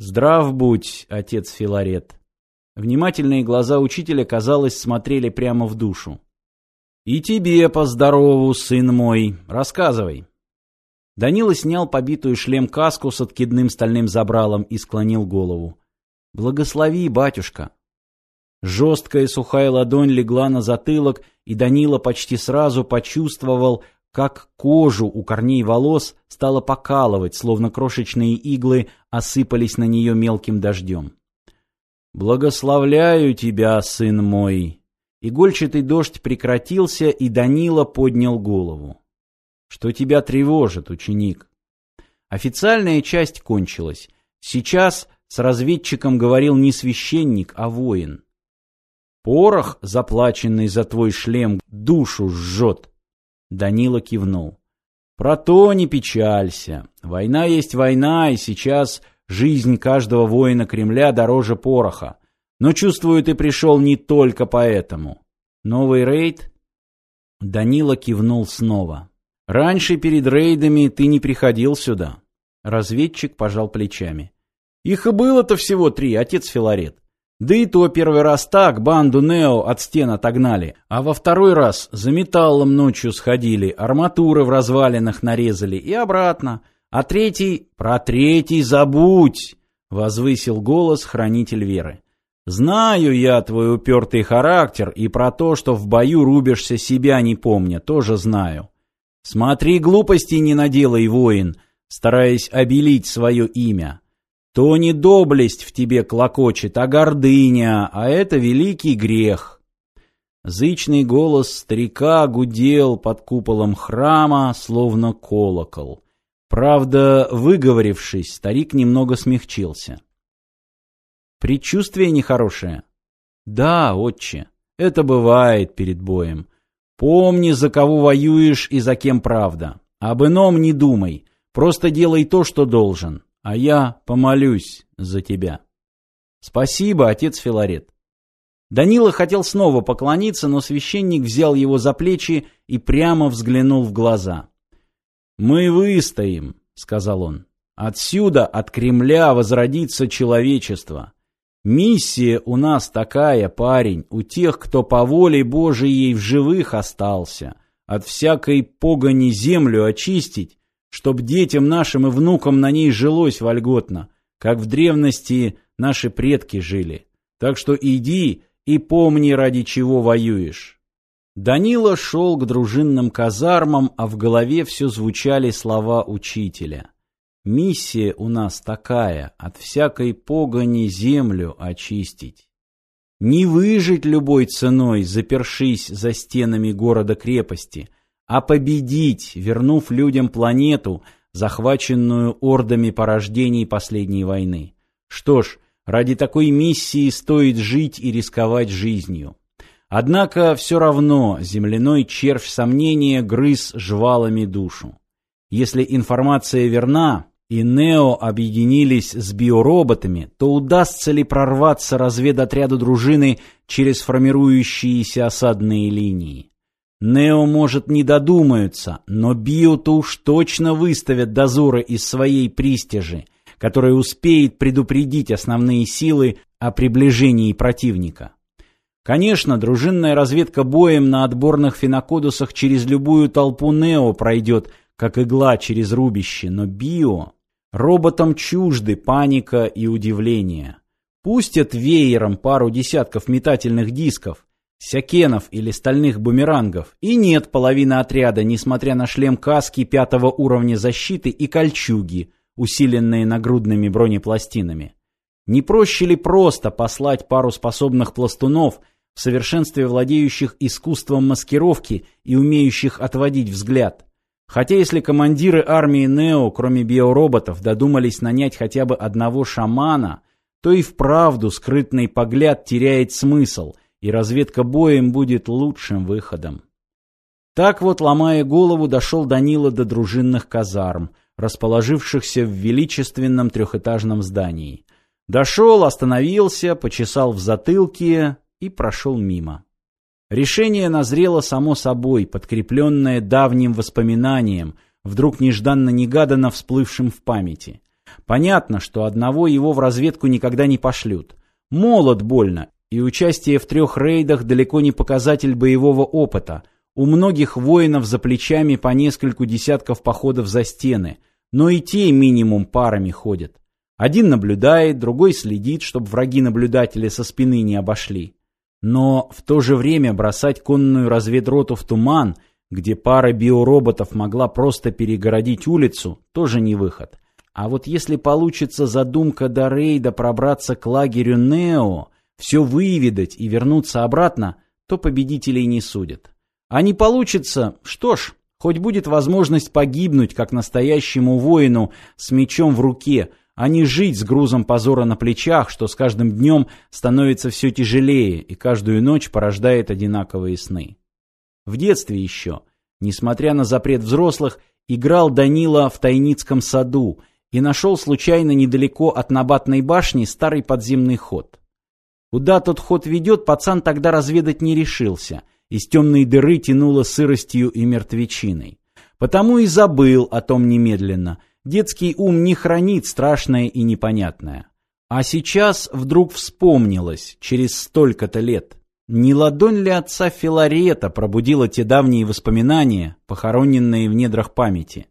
Здрав будь, отец Филарет. Внимательные глаза учителя, казалось, смотрели прямо в душу. И тебе поздорову, сын мой. Рассказывай. Данила снял побитую шлем-каску с откидным стальным забралом и склонил голову. «Благослови, батюшка!» Жесткая сухая ладонь легла на затылок, и Данила почти сразу почувствовал, как кожу у корней волос стало покалывать, словно крошечные иглы осыпались на нее мелким дождем. «Благословляю тебя, сын мой!» Игольчатый дождь прекратился, и Данила поднял голову. «Что тебя тревожит, ученик?» Официальная часть кончилась. Сейчас с разведчиком говорил не священник, а воин. «Порох, заплаченный за твой шлем, душу жжет!» Данила кивнул. Про то не печалься. Война есть война, и сейчас жизнь каждого воина Кремля дороже пороха. Но чувствую, ты пришел не только поэтому. Новый рейд? Данила кивнул снова. Раньше перед рейдами ты не приходил сюда. Разведчик пожал плечами. Их и было-то всего три, отец Филарет. Да и то первый раз так банду Нео от стен отогнали, а во второй раз за металлом ночью сходили, арматуры в развалинах нарезали и обратно. А третий... Про третий забудь! Возвысил голос хранитель веры. Знаю я твой упертый характер и про то, что в бою рубишься себя не помня, тоже знаю. Смотри, глупости не наделай, воин, стараясь обелить свое имя то не доблесть в тебе клокочет, а гордыня, а это великий грех. Зычный голос старика гудел под куполом храма, словно колокол. Правда, выговорившись, старик немного смягчился. Предчувствие нехорошее? Да, отче, это бывает перед боем. Помни, за кого воюешь и за кем правда. Об ином не думай, просто делай то, что должен а я помолюсь за тебя. Спасибо, отец Филарет. Данила хотел снова поклониться, но священник взял его за плечи и прямо взглянул в глаза. «Мы выстоим», — сказал он. «Отсюда, от Кремля, возродится человечество. Миссия у нас такая, парень, у тех, кто по воле Божией в живых остался, от всякой погони землю очистить чтоб детям нашим и внукам на ней жилось вольготно, как в древности наши предки жили. Так что иди и помни, ради чего воюешь. Данила шел к дружинным казармам, а в голове все звучали слова учителя. Миссия у нас такая, от всякой погони землю очистить. Не выжить любой ценой, запершись за стенами города-крепости, а победить, вернув людям планету, захваченную ордами порождений последней войны. Что ж, ради такой миссии стоит жить и рисковать жизнью. Однако все равно земляной червь сомнения грыз жвалами душу. Если информация верна, и Нео объединились с биороботами, то удастся ли прорваться разведотряду дружины через формирующиеся осадные линии? Нео, может, не додумаются, но Био-то уж точно выставят дозоры из своей пристижи, которая успеет предупредить основные силы о приближении противника. Конечно, дружинная разведка боем на отборных фенокодусах через любую толпу Нео пройдет, как игла через рубище, но Био... Роботам чужды паника и удивление. Пустят веером пару десятков метательных дисков, сякенов или стальных бумерангов, и нет половины отряда, несмотря на шлем каски пятого уровня защиты и кольчуги, усиленные нагрудными бронепластинами. Не проще ли просто послать пару способных пластунов, в совершенстве владеющих искусством маскировки и умеющих отводить взгляд? Хотя если командиры армии Нео, кроме биороботов, додумались нанять хотя бы одного шамана, то и вправду скрытный погляд теряет смысл – и разведка боем будет лучшим выходом. Так вот, ломая голову, дошел Данила до дружинных казарм, расположившихся в величественном трехэтажном здании. Дошел, остановился, почесал в затылке и прошел мимо. Решение назрело само собой, подкрепленное давним воспоминанием, вдруг нежданно-негаданно всплывшим в памяти. Понятно, что одного его в разведку никогда не пошлют. Молод больно, и участие в трех рейдах далеко не показатель боевого опыта. У многих воинов за плечами по нескольку десятков походов за стены, но и те минимум парами ходят. Один наблюдает, другой следит, чтобы враги-наблюдатели со спины не обошли. Но в то же время бросать конную разведроту в туман, где пара биороботов могла просто перегородить улицу, тоже не выход. А вот если получится задумка до рейда пробраться к лагерю Нео, все выведать и вернуться обратно, то победителей не судят. А не получится, что ж, хоть будет возможность погибнуть, как настоящему воину, с мечом в руке, а не жить с грузом позора на плечах, что с каждым днем становится все тяжелее и каждую ночь порождает одинаковые сны. В детстве еще, несмотря на запрет взрослых, играл Данила в Тайницком саду и нашел случайно недалеко от Набатной башни старый подземный ход. Куда тот ход ведет, пацан тогда разведать не решился. Из темной дыры тянуло сыростью и мертвечиной. Потому и забыл о том немедленно, Детский ум не хранит страшное и непонятное. А сейчас вдруг вспомнилось, через столько-то лет. Не ладонь ли отца Филарета пробудила те давние воспоминания, похороненные в недрах памяти?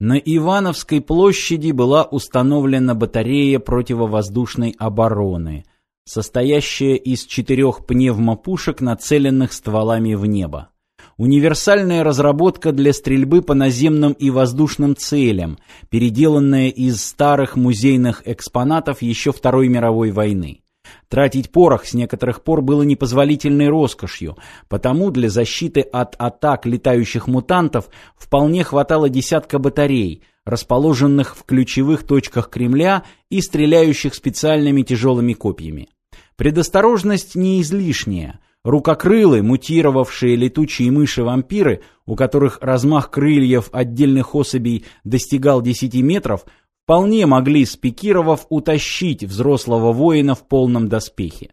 На Ивановской площади была установлена батарея противовоздушной обороны, состоящая из четырех пневмопушек, нацеленных стволами в небо. Универсальная разработка для стрельбы по наземным и воздушным целям, переделанная из старых музейных экспонатов еще Второй мировой войны. Тратить порох с некоторых пор было непозволительной роскошью, потому для защиты от атак летающих мутантов вполне хватало десятка батарей, расположенных в ключевых точках Кремля и стреляющих специальными тяжелыми копьями. Предосторожность не излишняя, Рукокрылы, мутировавшие летучие мыши-вампиры, у которых размах крыльев отдельных особей достигал 10 метров, вполне могли, спикировав, утащить взрослого воина в полном доспехе.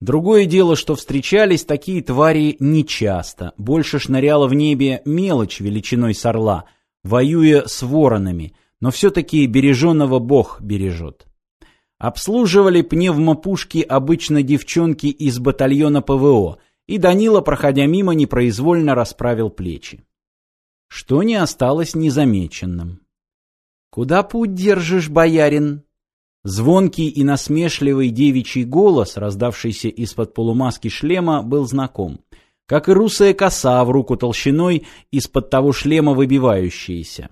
Другое дело, что встречались такие твари нечасто, больше шныряла в небе мелочь величиной с орла, воюя с воронами, но все-таки береженного бог бережет. Обслуживали пневмопушки обычно девчонки из батальона ПВО, и Данила, проходя мимо, непроизвольно расправил плечи. Что не осталось незамеченным. «Куда путь держишь, боярин?» Звонкий и насмешливый девичий голос, раздавшийся из-под полумаски шлема, был знаком, как и русая коса в руку толщиной, из-под того шлема выбивающаяся.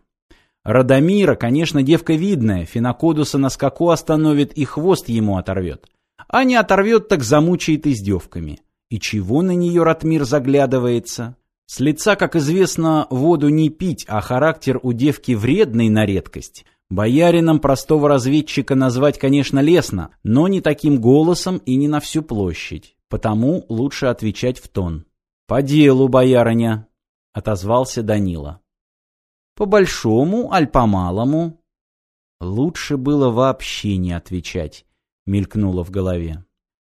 Радомира, конечно, девка видная, Финокодуса на скаку остановит и хвост ему оторвет. А не оторвет, так замучает издевками. И чего на нее Ратмир заглядывается? С лица, как известно, воду не пить, а характер у девки вредный на редкость. Боярином простого разведчика назвать, конечно, лестно, но не таким голосом и не на всю площадь. Потому лучше отвечать в тон. «По делу, боярыня», — отозвался Данила. По большому, аль по малому? Лучше было вообще не отвечать, мелькнуло в голове.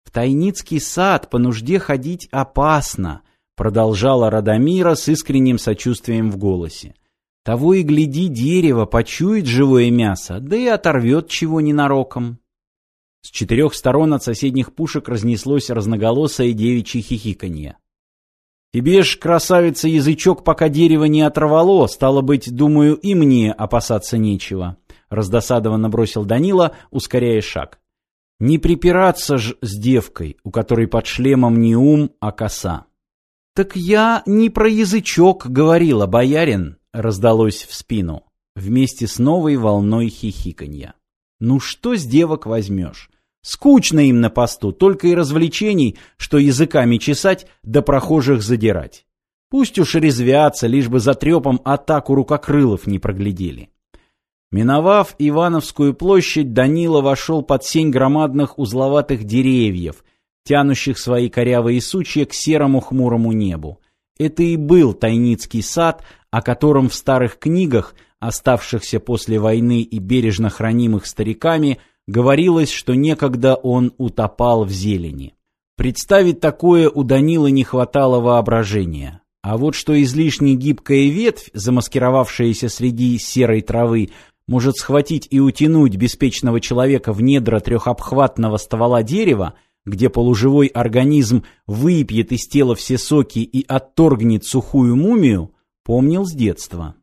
В Тайницкий сад по нужде ходить опасно, продолжала Радомира с искренним сочувствием в голосе. Того и гляди, дерево почует живое мясо, да и оторвет чего ненароком. С четырех сторон от соседних пушек разнеслось разноголосое девичье хихиканье. Тебе ж, красавица, язычок пока дерево не оторвало, стало быть, думаю, и мне опасаться нечего. Раздосадованно бросил Данила, ускоряя шаг. Не припираться ж с девкой, у которой под шлемом не ум, а коса. Так я не про язычок говорила, боярин, раздалось в спину, вместе с новой волной хихиканья. Ну что с девок возьмешь? Скучно им на посту, только и развлечений, что языками чесать да прохожих задирать. Пусть уж резвятся, лишь бы за трепом атаку рукокрылов не проглядели. Миновав Ивановскую площадь, Данила вошел под сень громадных узловатых деревьев, тянущих свои корявые сучья к серому хмурому небу. Это и был Тайницкий сад, о котором в старых книгах, оставшихся после войны и бережно хранимых стариками, говорилось, что некогда он утопал в зелени. Представить такое у Данила не хватало воображения. А вот что излишне гибкая ветвь, замаскировавшаяся среди серой травы, может схватить и утянуть беспечного человека в недра трехобхватного ствола дерева, где полуживой организм выпьет из тела все соки и отторгнет сухую мумию, помнил с детства.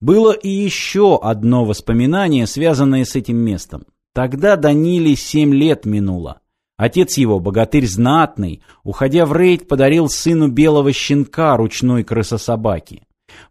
Было и еще одно воспоминание, связанное с этим местом. Тогда Даниле семь лет минуло. Отец его, богатырь знатный, уходя в рейд, подарил сыну белого щенка ручной крысособаки.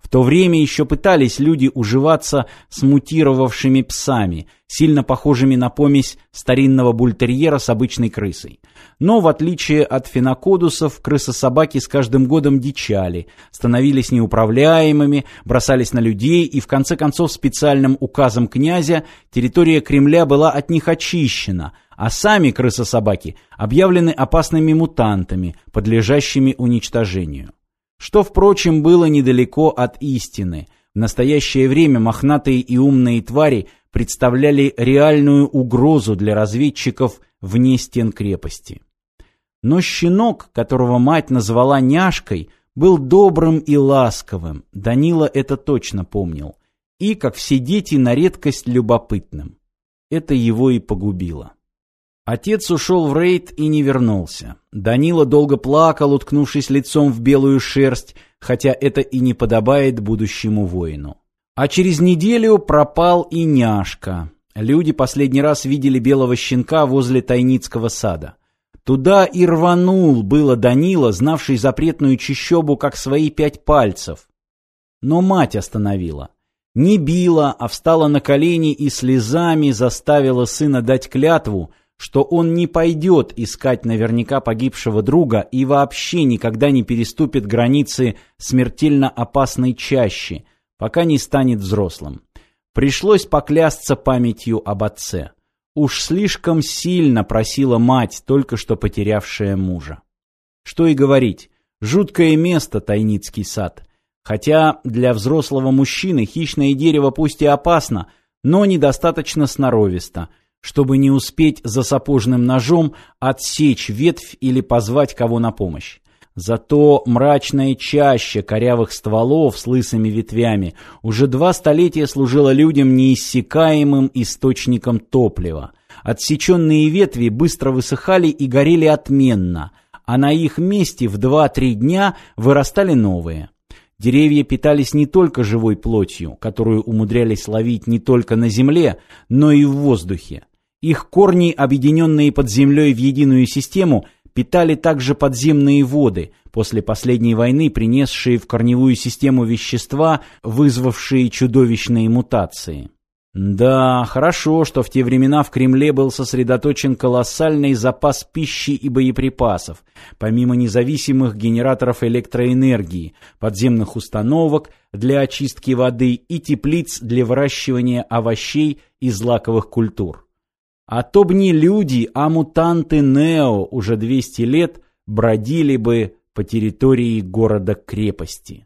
В то время еще пытались люди уживаться с мутировавшими псами, сильно похожими на помесь старинного бультерьера с обычной крысой. Но, в отличие от фенокодусов, крысособаки с каждым годом дичали, становились неуправляемыми, бросались на людей, и в конце концов специальным указом князя территория Кремля была от них очищена, а сами крысособаки объявлены опасными мутантами, подлежащими уничтожению. Что, впрочем, было недалеко от истины. В настоящее время мохнатые и умные твари представляли реальную угрозу для разведчиков вне стен крепости. Но щенок, которого мать назвала няшкой, был добрым и ласковым, Данила это точно помнил, и, как все дети, на редкость любопытным. Это его и погубило. Отец ушел в рейд и не вернулся. Данила долго плакал, уткнувшись лицом в белую шерсть, хотя это и не подобает будущему воину. А через неделю пропал и няшка. Люди последний раз видели белого щенка возле Тайницкого сада. Туда и рванул было Данила, знавший запретную чищобу как свои пять пальцев. Но мать остановила. Не била, а встала на колени и слезами заставила сына дать клятву, что он не пойдет искать наверняка погибшего друга и вообще никогда не переступит границы смертельно опасной чащи, пока не станет взрослым. Пришлось поклясться памятью об отце. Уж слишком сильно просила мать, только что потерявшая мужа. Что и говорить, жуткое место Тайницкий сад. Хотя для взрослого мужчины хищное дерево пусть и опасно, но недостаточно сноровисто – чтобы не успеть за сапожным ножом отсечь ветвь или позвать кого на помощь. Зато мрачная чаща корявых стволов с лысыми ветвями уже два столетия служила людям неиссякаемым источником топлива. Отсеченные ветви быстро высыхали и горели отменно, а на их месте в два-три дня вырастали новые. Деревья питались не только живой плотью, которую умудрялись ловить не только на земле, но и в воздухе. Их корни, объединенные под землей в единую систему, питали также подземные воды, после последней войны принесшие в корневую систему вещества, вызвавшие чудовищные мутации. Да, хорошо, что в те времена в Кремле был сосредоточен колоссальный запас пищи и боеприпасов, помимо независимых генераторов электроэнергии, подземных установок для очистки воды и теплиц для выращивания овощей и злаковых культур. А то б не люди, а мутанты Нео уже 200 лет бродили бы по территории города-крепости.